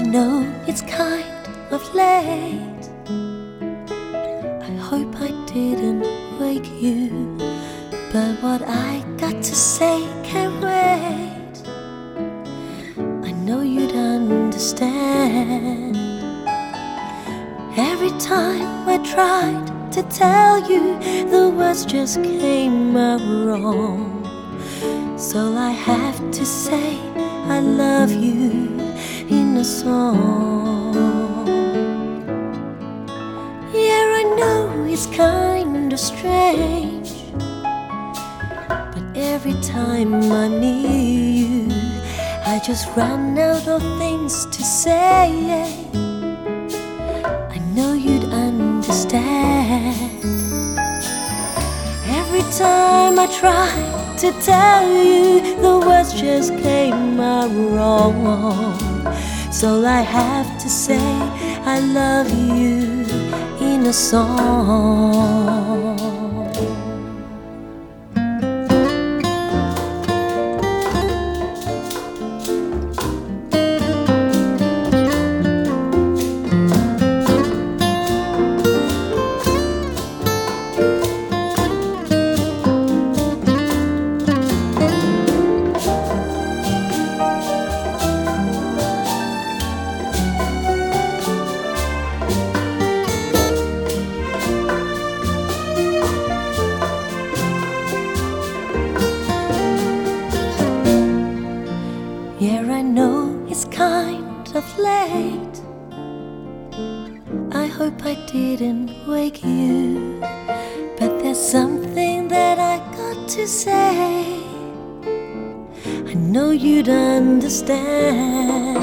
know it's kind of late. I hope I didn't wake you, but what I got to say can't wait. I know you'd understand. Every time I tried to tell you, the words just came out wrong. So I have to say I love you song. Yeah, I know it's kind of strange, but every time I need you, I just run out of things to say. I know you'd understand. Every time I try to tell you, the words just came out wrong. So I have to say I love you in a song. Know it's kind of late. I hope I didn't wake you, but there's something that I got to say. I know you'd understand.